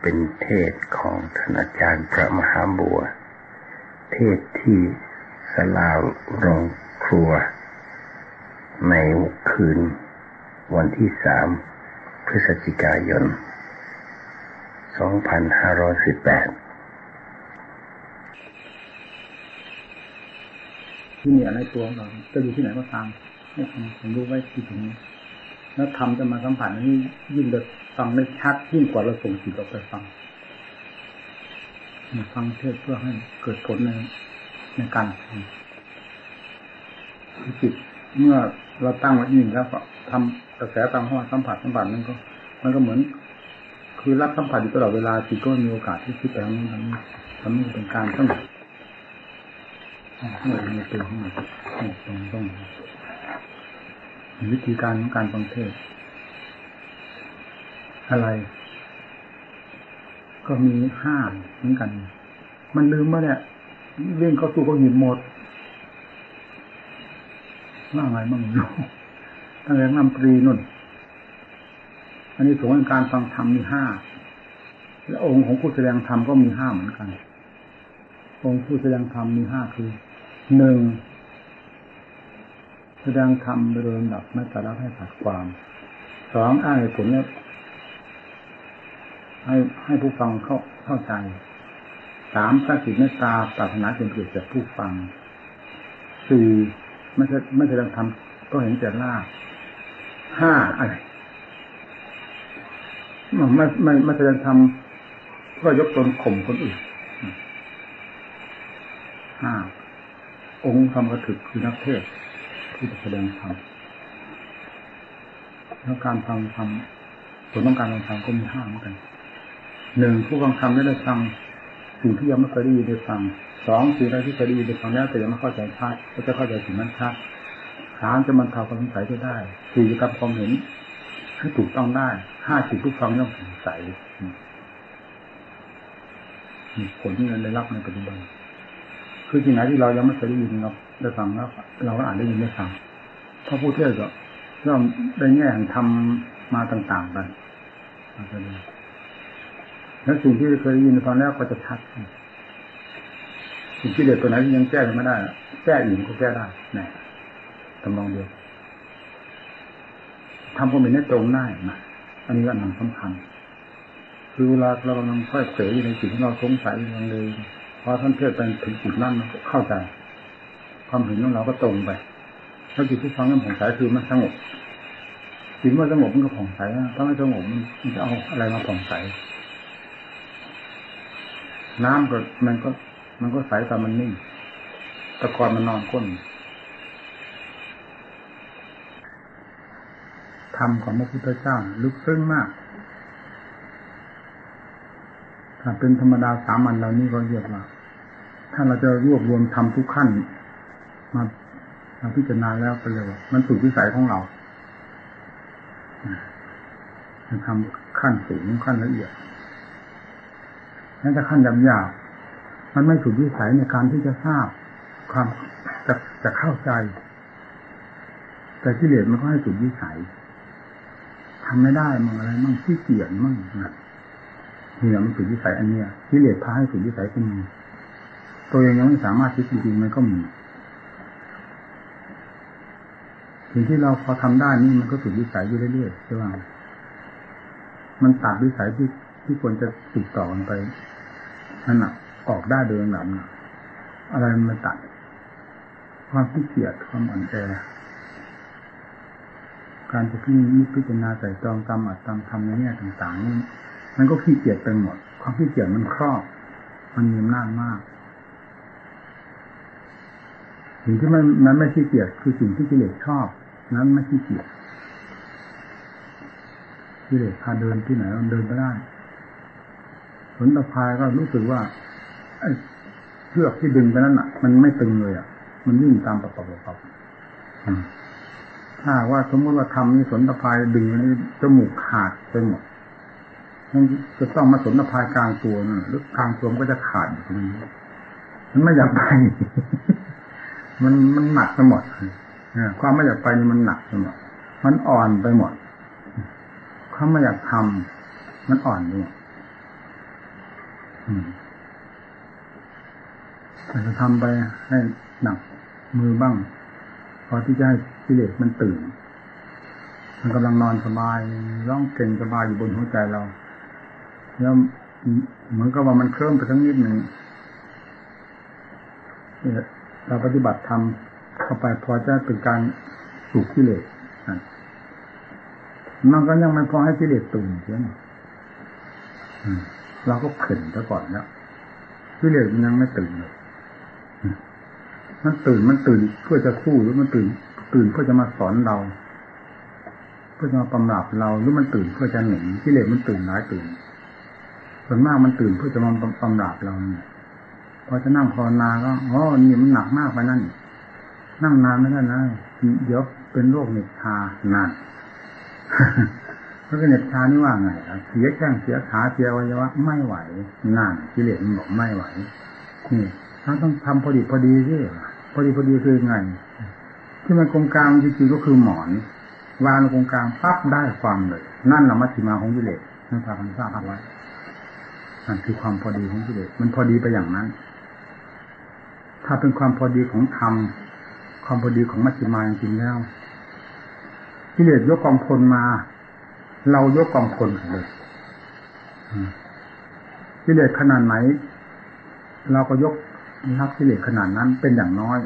เป็นเทศของท่านอาจารย์พระมหาบัว เทศที่สลาโรงครัว ในคืน วันที่สามพฤศจิกายน 2518 ที่นี่อะไรตัวเราจะอยู่ที่ไหนก็ตามให้ทำผมรู้ไว้ที่ตรงนี้ แล้วทำจะมาสัมผัสนี้ยิ่งจะ ฟังได้ชัดยิ่งกว่าเราส่งจิตออกไปฟังฟังเทศเพื่อให้เกิดผลในในการทำจิตเมื่อเราตั้งไว้ยิ่งแล้วก็ทำกระแสตามห้องสัมผัสสัมผัสนั้นก็ มันก็เหมือน คือรับสัมผัสอยู่ตลอดเวลาจิตก็มีโอกาสที่คิดไปทางนู้นทางนี้ทำให้เป็นการต้องให้ในตัวของมันต้องต้องวิธีการของการฟังเทศ อะไร ก็มีห้าเหมือนกัน มันลืมว่าเนี่ยเรื่องเข้าสู่ก็หินหมดว่าไงมั่งรู้ตั้งแต่นำปรีนุ่น อันนี้สงการฟังธรรมมีห้า และองค์ของผู้แสดงธรรมก็มีห้าเหมือนกัน องค์ผู้แสดงธรรมมีห้าคือหนึ่งแสดงธรรมโดยลำดับไม่สาระให้ขาดความสองอ้างผลเนี่ย ให้ให้ผู้ฟังเข้าเข้าใจสามสติเมตตาปรารถนาจนเกิดจากผู้ฟังสี่ไม่ใช่ไม่แสดงธรรมก็เห็นแต่ล่าห้าอะไรไม่ไม่ไม่แสดงธรรมก็ยกตนข่มคนอื่นห้าองค์ธรรมกถึกคือนักเทศที่จะแสดงธรรมแล้วการฟังธรรมผลต้องการฟังธรรมก็มีห้าเหมือนกัน หนึ่งผู้ฟังธรรมได้ได้ฟังสิ่งที่ยังไม่เคยได้ยินได้ฟังสองสิ่งใดที่เคยได้ยินได้ฟังแล้วแต่ยังไม่เข้าใจชัดก็จะเข้าใจสิ่งนั้นชัดสามจะมันเทาความสงสัยได้สี่จะทำความเห็นให้ถูกต้องได้ห้าสิ่งผู้ฟังย่อมสงสัยผลที่เราได้รับในปัจจุบัน คือที่ไหนที่เรายังไม่เคยได้ยินเราได้ฟังแล้วเราก็อ่านได้ยินได้ฟังพระพุทธเจ้าก็ย่อมได้แง่ทำมาต่างๆกัน แล้วสิ่งที่เคยได้ยินฟังแล้วก็จะชัดสิ่งที่เด็ดตัวไหนยังแก้ไม่ได้ แก้อื่นก็แก้ได้นะตำลองเดียวทำความเห็นให้ตรงได้นะอันนี้ก็นำสำคัญคือเวลาเรากำลังค่อยเผยในสิ่งที่เราสงสัยมันเลยพอท่านเทศไปถึงจุดนั้นเข้าใจ ความเห็นของเราก็ตรงไปถ้าจิตที่ฟังนั้นผ่องใสคือมันสงบจิตเมื่อสงบมันก็ผ่องใสถ้าไม่สงบมันจะเอาอะไรมาผ่องใส น้ำก็มันก็ มันก็ใสแต่มันนิ่งตะกอนมันนอนก้นธรรมของพระพุทธเจ้าลึกซึ้งมาก ถ้าเป็นธรรมดาสามัญเรานี่ก็เรียกว่า ถ้าเราจะรวบรวมทำทุกขั้น มามาพิจารณาแล้วก็เลยว่ามันสุดวิสัยของเราทำขั้นสูงขั้นละเอียด แล้วจะขั้นยาบๆมันไม่สุดวิสัยในการที่จะทราบความจะจะเข้าใจ แต่ที่เหลือมันก็ให้สุดวิสัยทำไม่ได้มั่งอะไรมั่งที่เกียจมั่งนะเนี่ยมันสุดวิสัยอันเนี้ยที่เหลือพาให้สุดวิสัยก็มีตัวเองยังไม่สามารถคิดจริงๆมันก็มีสิ่งที่เราพอทำได้นี่มันก็สุดวิสัยอยู่เรื่อยๆใช่ไหมมันตัดวิสัยที่ ที่ควรจะติดต่อกันไปนั่นแหะออกได้โดยลำดับอะไรมันตัด ความขี้เกียจความอ่อนแอการจะพิจิตพิจารณาใส่จองกรรมอัดตามทำในแง่ต่างๆนี่มันก็ขี้เกียจไปหมด ความขี้เกียจมันครอบ มันมีอำนาจมากสิ่งที่มันนั้นไม่ขี้เกียจคือสิ่งที่กิเลสชอบ นั้นไม่ขี้เกียจกิเลสพาเดินที่ไหนมันเดินไปได้ ผลตะพายก็รู้สึกว่าไอ้เชือกที่ดึงไปนั้นอะ มันไม่ตึงเลยอะ มันวิ่งตามประกอบประกอบถ้าว่าสมมติว่าทำนี่สนตะพายดึงนี่จมูกขาดไปหมดมันจะต้องมาสนตะพายกลางตัวนะหรือกลางตัวมันก็จะขาดอยู่ตรงนี้มันไม่อยากไป มันมันหนักไปหมดความไม่อยากไปนี่มันหนักไปหมด มันอ่อนไปหมด ความไม่อยากทำมันอ่อนไปหมด อาจจะทำไปให้หนักมือบ้าง พอที่จะให้กิเลสมันตื่น มันกำลังนอนสบายร้องเก่งสบายอยู่บนหัวใจเรา แล้วเหมือนกับว่ามันเคลิ้มไปทั้งนิดหนึ่งเราปฏิบัติทำเข้าไปพอจะเป็นการสูบกิเลสมันก็ยังไม่พอให้กิเลสตื่นเสียหน่อย เราก็เข็นซะก่อนแล้วกิเลสมันยังไม่ตื่นเลยมันตื่นมันตื่นเพื่อจะสู้หรือมันตื่น ตื่นเพื่อจะมาสอนเรา เพื่อจะมาำราบเราหรือมันตื่นเพื่อจะหนีกิเลสมันตื่นน้อยตื่นส่วนมากมันตื่นเพื่อจะมาบำราบเราเนี่ยพอจะนั่งภาวนาก็อ๋อนี่มันหนักมากไปนั่นนั่งนานไม่ได้นะเดี๋ยวเป็นโรคเหน็บชานาน พราะเน็บชานี่ว่าไงเสียแข้งเสียขาเสียวัยวะไม่ไหวนานกิเลสมันบอกไม่ไหวนี่เราต้องทำพอดีพอดีที่พอดีพอดีคือไง ที่มันกงกลางจริงๆก็คือหมอน วางกงกลางปั๊บได้ความเลย นั่นแหละมัชฌิมาของกิเลสนั่นพาคันทราบเอาไว้นั่นคือความพอดีของกิเลสมันพอดีไปอย่างนั้น ถ้าเป็นความพอดีของธรรมความพอดีของมัชฌิมาจริงๆแล้วกิเลสยกกองพลมา เรายกกองพลเลยกิเลสขนาดไหน เราก็ยกรับกิเลสขนาดนั้นเป็นอย่างน้อย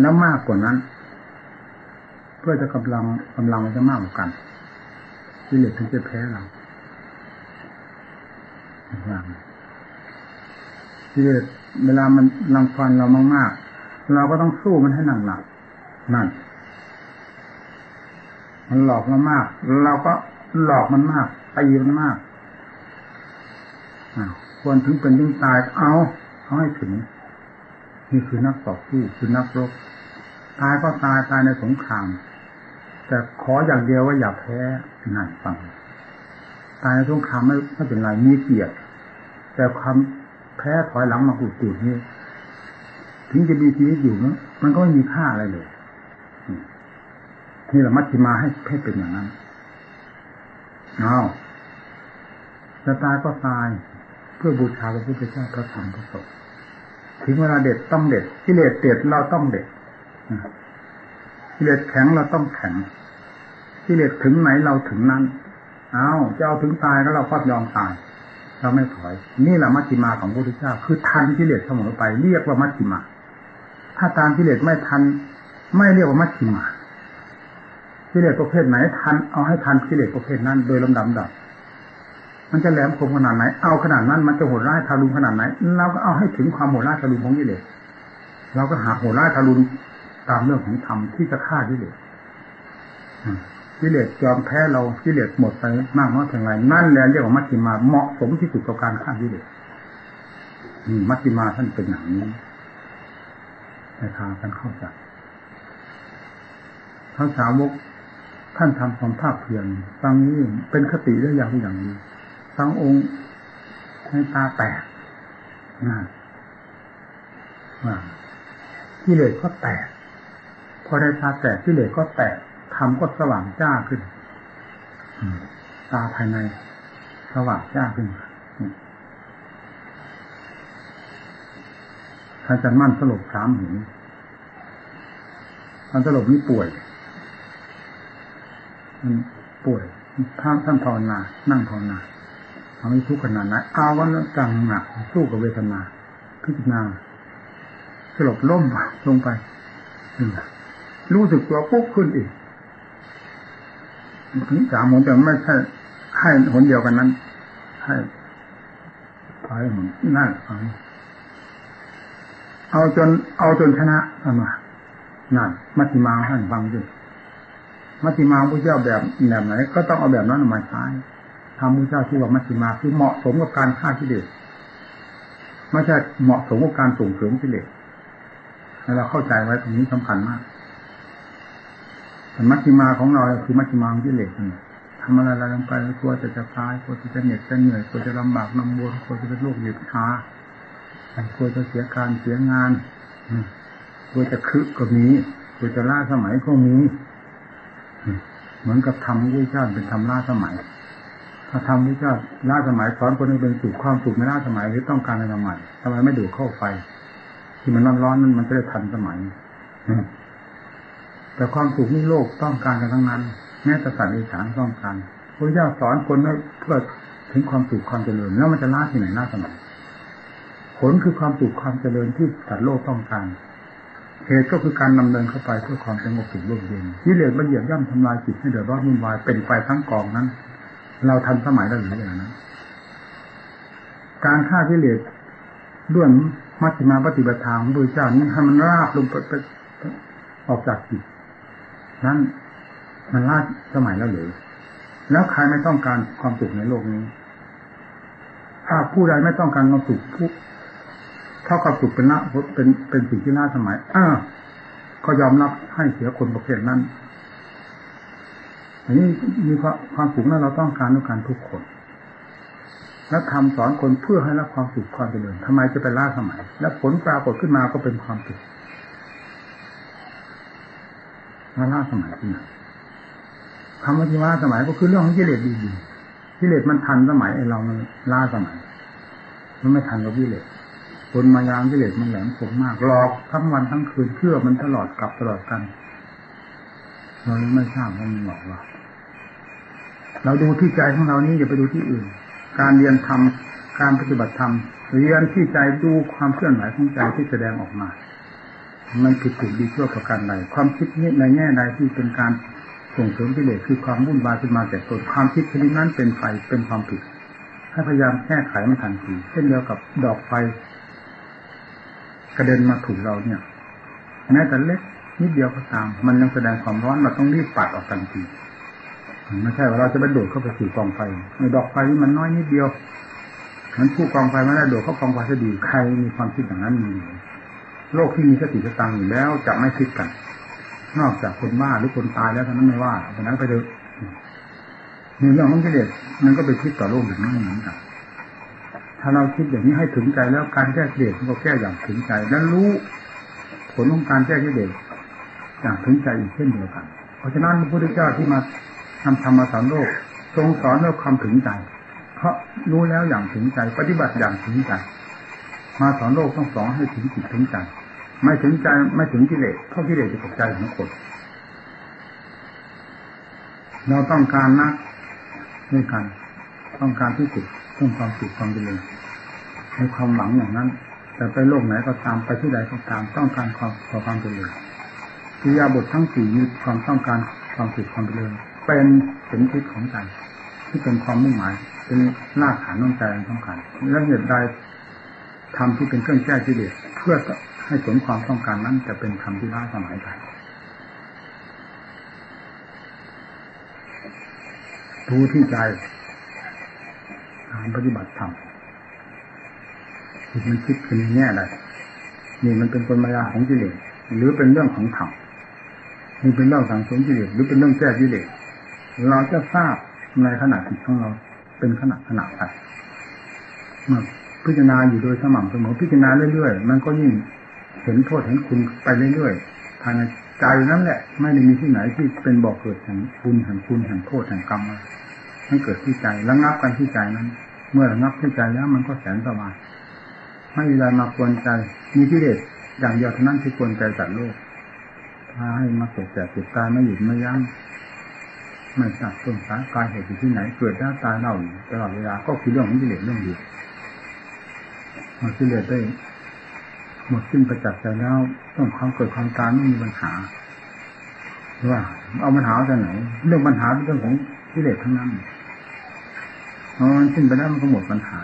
แล้วมากกว่านั้น เพื่อจะกำลังกำลังจะมากกว่ากันกิเลสถึงจะแพ้เรากิเลสเวลามันรังฟันเรามากๆเราก็ต้องสู้มันให้หนักหนักนั่นมันหลอกเรามาก เราก็ หลอกมันมากตีมันมากควรถึงเป็นถึงตายเอาเอาให้ถึงนี่คือนักต่อสู้คือนักรบตายก็ตายตายในสงคราม แต่ขออย่างเดียวว่าอย่าแพ้นั่นฟังตายในสงครามไม่ไม่เป็นไรมีเกียรติแต่ความแพ้ถอยหลังมากุดๆนี่ถึงจะมีชีวิตอยู่มันก็ไม่มีค่าอะไรเลยนี่แหละมัชฌิมาให้ให้เป็นอย่างนั้น เอาจะตายก็ตาย เพื่อบูชาพระพุทธเจ้าพระธรรมพระสงฆ์ถึงเวลาเด็ดต้องเด็ดกิเลสเด็ดเราต้องเด็ดกิเลสแข็งเราต้องแข็งกิเลสถึงไหนเราถึงนั้น เอาจะเอาถึงตายก็เราก็ยอมตาย เราไม่ถอย นี่แหละมัชฌิมาของพระพุทธเจ้า คือทันกิเลสเสมอไป เรียกว่ามัชฌิมา ถ้าตามกิเลสไม่ทัน ไม่เรียกว่ามัชฌิมา กิเลสประเภทไหนทันเอาให้ทันกิเลสประเภทนั้น โดยลำดับดับ มันจะแหลมคมขนาดไหน เอาขนาดนั้น มันจะโหดร้ายทารุณขนาดไหนเราก็เอาให้ถึงความโหดร้ายทารุณของกิเลสเราก็หาโหดร้ายทารุณตามเรื่องของธรรมที่จะฆ่ากิเลสกิเลสยอมแพ้เรากิเลสหมดไปมากน้อยเพียงไรนั่นแหละเรียกว่ามัชฌิมาเหมาะสมที่สุดต่อการฆ่ากิเลสมัชฌิมาท่านเป็นอย่างนี้ในทางการเข้าใจพระสาวก ท่านทำความภาคเพียรฟังนี้เป็นคติได้อย่างอย่างนี้ฟังองค์ให้ตาแตกนะว่ากิเลสก็แตก พอได้ตาแตกกิเลสก็แตกทำก็สว่างจ้าขึ้นตาภายในสว่างจ้าขึ้นท่านจันมั่นสลบสามหินท่านสลบนี่ป่วย ป่วยท่านท่านภาวนา นั่งภาวนาทำให้ทุกข์ขนาดไหนเอาวันจังหนักสู้กับเวทนา พิจารณาสลบล้มลงไปรู้สึกตัวปุ๊บขึ้นอีกถึงสามหนแต่ไม่ใช่ให้หนเดียวกันนั้น ให้ถอยหนนั่นเอาจนเอาจนชนะทำไมนั่นมัชฌิมาท่านฟังด้วย มัชฌิมาพระเจ้าแบบแบบไหนก็ต้องเอาแบบนั้นมาใช้ทำพระเจ้าที่ว่ามัชฌิมาคือเหมาะสมกับการฆ่ากิเลสไม่ใช่เหมาะสมกับการส่งเสริมกิเลสให้เราเข้าใจไว้ตรงนี้สำคัญมากแต่มัชฌิมาของเราคือมัชฌิมาของกิเลสทำอะไรอะไรลงไปกลัวจะจะตายกลัวจะเหน็ดจะเหนื่อยกลัวจะลำบากลำบนกลัวจะเป็นโรคหยียดชากลัวจะเสียการเสียงานกลัวจะคึกก็มีกลัวจะล่าสมัยก็มี เหมือนกับทำวิชาเป็นทำล่าสมัย ถ้าทำที่จะล่าสมัยสอนคนให้เป็นสุขความสุขไม่ล่าสมัยหรือต้องการอะไรใหม่ทำไมไม่ดูเข้าไฟ ที่มันร้อนๆนั้นมันจะได้ทันสมัยแต่ความสุขนี่โลกต้องการกันทั้งนั้น แม้แต่สัตว์ในฉานต้องการพระเจ้าสอนคนเพื่อถึงความสุขความเจริญ แล้วมันจะล่าที่ไหนล่าสมัยผลคือความสุขความเจริญที่สัตว์โลกต้องการ เหตุก็คือการนำเนินเข้าไปเพื่อความสงบสุขร่มเย็นที่เหลือมันเหยียบย่ำทำลายจิตให้เดือดร้อนวุ่นวายเป็นไฟทั้งกองนั้น เราทันสมัยได้หรืออย่างนั้นการฆ่าที่เหลือด้วยมัชฌิมาปฏิบัติทางโดยเจ้านี้ให้มันราบลงไปออกจากจิตนั้นมันล่าสมัยแล้วหรือแล้วใครไม่ต้องการความสุขในโลกนี้ถ้าผู้ใดไม่ต้องการความสุขผู้ เท่ากับสุขเป็นละเป็นเป็นสิ่งที่น่าสมัยอ้าก็ยอมรับให้เสียคนประเภทนั้นอันนี้มีความสุขนั้นเราต้องการทุกการทุกคน และทำสอนคนเพื่อให้รับความสุขความเจริญทำไมจะไปล่าสมัย และผลปรากฏขึ้นมาก็เป็นความสุขมาล่าสมัยขึ้นมาคำว่าที่ว่าสมัยก็คือเรื่องของกิเลสดีๆกิเลสมันทันสมัยไอ้เรามันล่าสมัย มันไม่ทันกับกิเลส คนมายามกิเลสมันแหลมคมมากหลอกทั้งวันทั้งคืนเชื่อมันตลอดกลับตลอดกันเราไม่ทราบว่ามันหลอกเราเราดูที่ใจของเรานี่อย่าไปดูที่อื่น การเรียนทำการปฏิบัติธรรมเรียนที่ใจดูความเคลื่อนไหวของใจที่แสดงออกมา มันผิดถูกดีชั่วประการใดความคิดนี้ในแง่ใดที่เป็นการส่งเสริมกิเลสคือความวุ่นวายขึ้นมาแต่ตนความคิดชนิดนั้นเป็นไฟเป็นความผิดให้พยายามแก้ไขมันทันทีเช่นเดียวกับดอกไฟ กระเด็นมาถูกเราเนี่ยแม้แต่เล็กนิดเดียวก็ตาม มันยังแสดงความร้อนเราต้องรีบปัดออกทันทีไม่ใช่ว่าเราจะไปโดดเข้าไปสู่กองไฟในดอกไฟนี่มันน้อยนิดเดียวมันผู้กองไฟไม่ได้โดดเข้ากองไฟจะดีใครมีความคิดอย่างนั้นมีโลกที่มีสติสตังอยู่แล้วจะไม่คิดกัน นอกจากคนบ้าหรือคนตายแล้วเท่านั้นไม่ว่าแต่นั้นไปเถอะมีเรื่องของกิเลสมันก็ไปคิดต่อโลกอย่างนี้เหมือนกัน ถ้าเราคิดอย่างนี้ให้ถึงใจแล้วการแก้กิเลสมันก็แก้อย่างถึงใจ และรู้ผลของการแก้กิเลสอย่างถึงใจอีกเช่นเดียวกัน เพราะฉะนั้นพระพุทธเจ้าที่มาทำธรรมสอนโลกทรงสอนด้วยความถึงใจ เพราะรู้แล้วอย่างถึงใจ ปฏิบัติอย่างถึงใจ มาสอนโลกต้องสอนให้ถึงจิตถึงใจ ไม่ถึงใจไม่ถึงกิเลสเพราะกิเลสจะตกใจของคนเราต้องการนักด้วยกัน ต้องการที่สุด ต้องความสุขความเจริญในความหวังอย่างนั้น แต่ไปโลกไหนก็ตามไปที่ใดก็ตามต้องการความความเจริญกิยาบททั้งสี่มีความต้องการความสุขความเจริญเป็นเข็มทิศของใจที่เป็นความมุ่งหมายเป็นรากฐานน้องใจต้องการและเหตุใดทำที่เป็นเครื่องแก้กิเลสเพื่อให้สมความต้องการนั้นจะเป็นธรรมที่ล้าสมัยไปดูที่ใจารปฏิบัติธรรมจิตมันคิดเป็นแง่ใดนี่มันเป็นกลมายาของกิเลสหรือเป็นเรื่องของธรรมนี่เป็นเรื่องสังสมกิเลสหรือเป็นเรื่องแก้กิเลสเราจะทราบในขณะจิตของเราเป็นขณะขณะไปมื่อพิจารณาอยู่โดยสม่ำเสมอพิจารณาเรื่อยๆ มันก็ยิ่งเห็นโทษเห็นคุณไปเรื่อยๆภายในใจนั่นแหละ ไม่ได้มีที่ไหนที่เป็นบ่อกเกิดแห่งคุณแห่งคุณแห่งโทษแห่งกรรม ให้เกิดที่ใจแล้วงับกันที่ใจนั้น เมื่อระงับที่ใจแล้วมันก็แสนสบายไม่มีอะไรมาควรใจ มีที่เด็ดอย่างเดียวเท่านั้นที่ควรใจจัดโลกพาให้มาเกิดแก่เจ็บตายไม่หยุดไม่ยั้งไม่ทราบต้นสายกายเหตุที่ไหนเกิดได้ตายเล่าตลอดเวลาก็คือเรื่องของกิเลสเรื่องเดียวมันกิเลสได้หมดสิ้นประจักษ์ใจแล้วต้องความเกิดความตายไม่มีปัญหาว่าเอาปัญหาจากไหน เรื่องปัญหาเป็นเรื่องของกิเลสทั้งนั้น มันสิ้นไปแล้วมันก็หมดปัญหา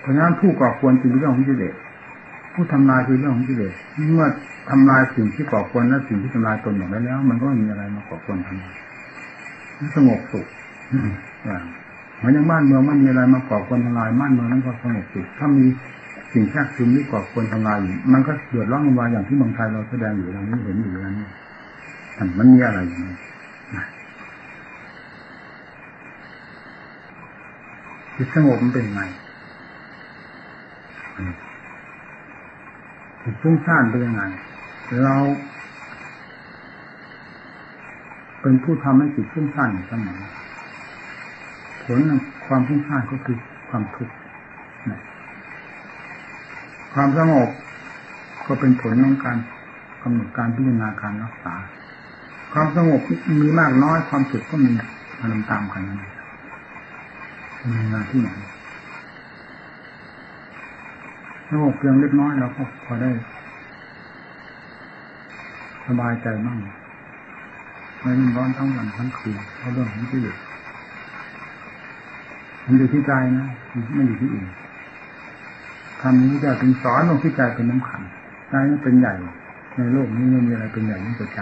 เพราะฉะนั้นผู้ก่อควรคือเรื่องของกิเลสผู้ทำลายคือเรื่องของกิเลสเมื่อทำลายสิ่งที่ก่อควรและสิ่งที่ทำลายตนอย่างไรแล้ว มันก็ไม่มีอะไรมาก่อควรทำลายสงบสุขอย่างเหมือนอย่างบ้านเมืองมันมีอะไรมาก่อควรทำลายบ้านเมืองนั้นก็สงบสุขถ้ามีสิ่งแทรกซึมที่ก่อควรทำลายอยู่มันก็เดือดร้อนวุ่นวายอย่างที่เมืองไทยเราแสดงอยู่อย่างนี้เห็นอยู่อย่างนี้มันมีอะไรอย่างนี้ จิตสงบมันเป็นไงจิตฟุ้งซ่านเป็นยังไงเรา เป็นผู้ทำให้จิตฟุ้งซ่านเสมอผลคความฟุ้งซ่านก็คือความทุกข์ความสงบก็เป็นผลของการกำหนดการพิจารณาการรักษา ความสงบมีมากน้อยความสุขก็มีมันตามกัน มีงานที่ไหนสงบเพียงเล็กน้อยเราก็พอได้ สบายใจบ้างไม่ร้อนทั้งวันทั้งคืนเพราะเรื่องของที่อยู่มันอยู่ที่ใจนะไม่อยู่ที่อื่นทำนี้จะเป็นสอนลงที่ใจเป็นน้ำขันใจนี่เป็นใหญ่ ในโลกนี้ไม่มีอะไรเป็นใหญ่ยิ่งกว่าใจ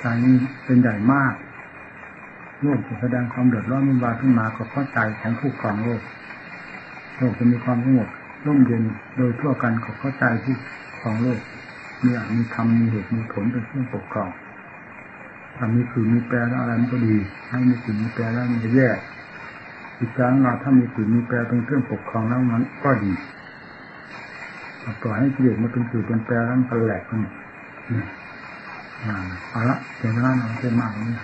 ใจนี้เป็นใหญ่มาก โลกจะแสดงความเดือดร้อนมุ่นวายขึ้นมาก็เพราะใจของผู้ครองโลก โลกจะมีความสงบร่มเย็นโดยทั่วกันก็เพราะใจที่ครองโลก มีอมีธรรมมีเหตุมีผลเป็นเครื่องปกครองถ้ามีคือมีแปรแล้วอะไรมันก็ดีให้มีคือมีแปรแล้วมันจะแย่อีกครั้งเราถ้ามีคือมีแปรเป็นเครื่องปกครองแล้วมันก็ดีปล่อยให้กิเลสมาเป็นสื่อเป็นแปรแล้วมันแหลกกันนี่เอาละเจริญเราเจริญมากเลย